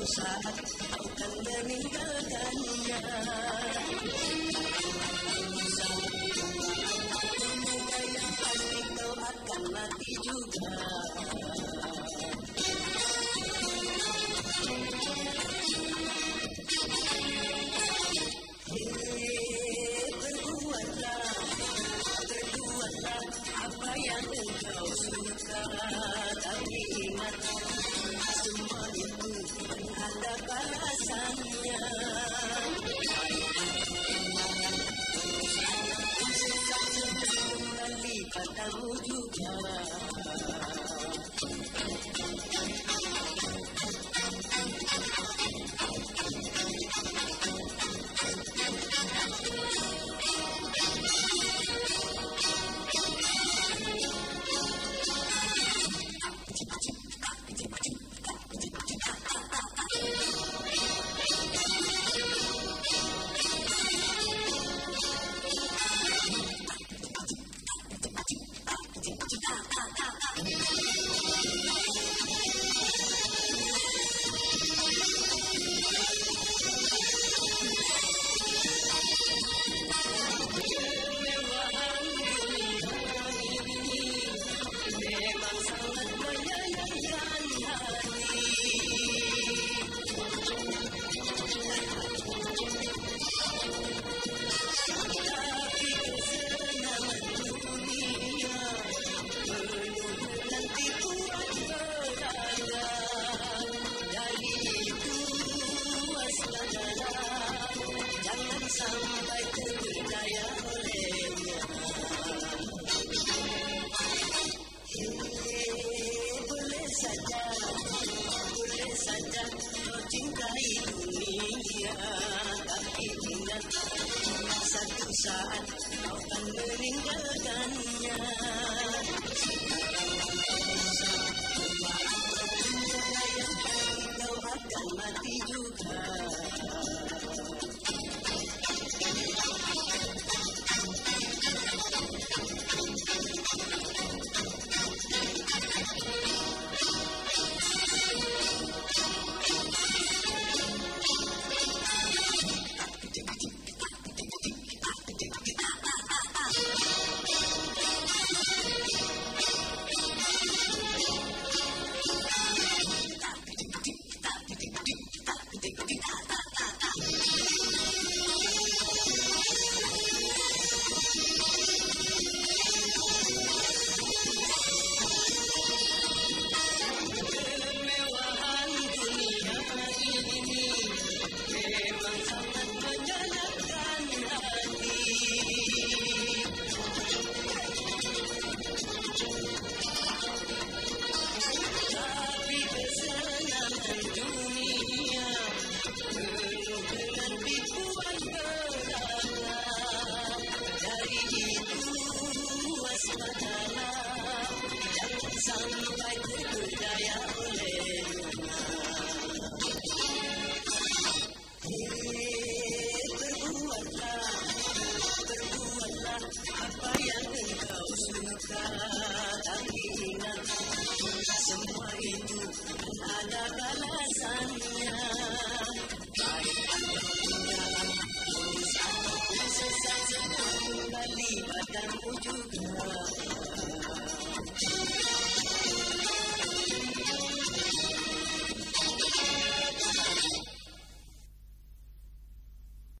Suatu saat kau akan meninggalkannya Semoga yang pasti kau akan mati juga balasannya juga pop, pop, pop. Sampai terperdaya olehnya boleh saja, boleh saja kau cintai dunia Tapi ingat saat kau akan meninggalkannya Kau akan mati juga Dan bujuklah